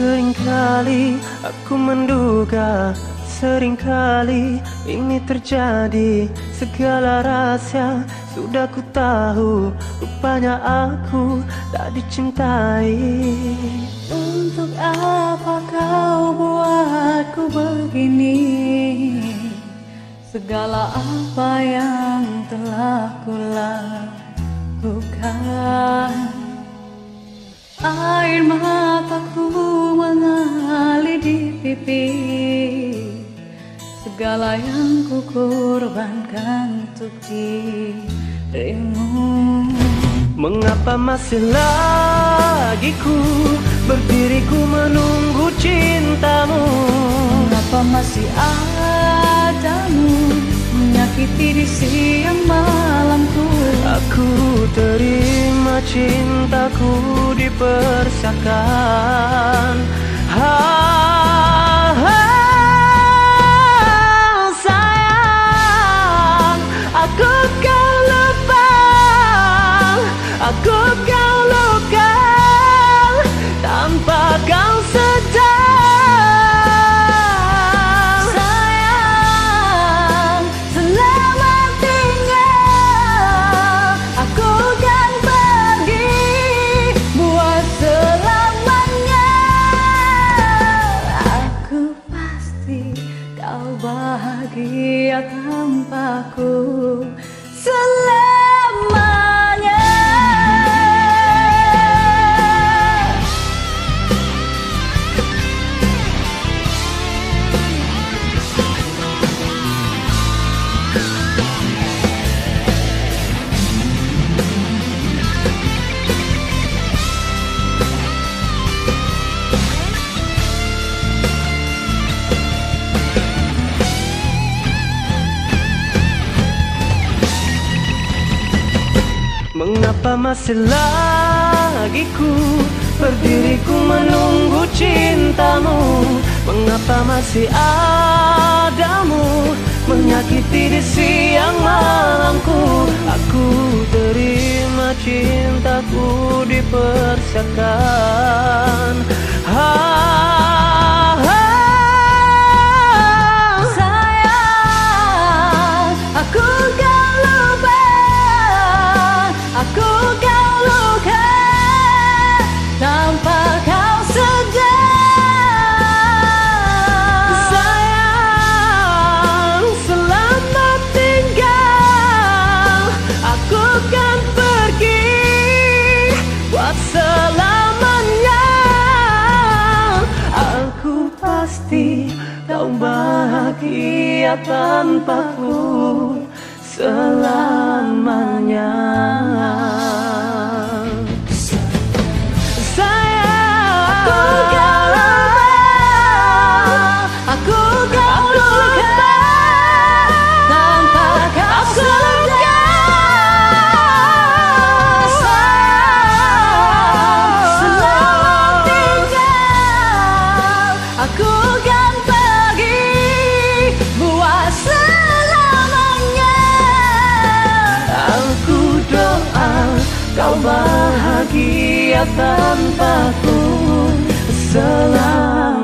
Seringkali aku menduga Seringkali ini terjadi. Segala rahasia sudah ku tahu Rupanya aku tak dicintai. Untuk apa kau buatku begini? Segala apa yang telah ku lakukan. Air mataku pipi Segala yang ku korbankan untuk dirimu. Mengapa masih lagi ku Berdiri ku menunggu cintamu? Mengapa masih adamu Menyakiti di siang malamku? Aku terima cintaku dipersiapkan. Sayang Aku kau lupa. Aku kau bahagia tanpaku. Selamanya Mengapa masih lagi ku Berdiri ku menunggu cintamu? Mengapa masih adamu Menyakiti di siang malamku? Aku terima cintaku dipersiapkan pasti kau bahagia tanpaku. Selamanya kau bahagia tanpaku selamanya.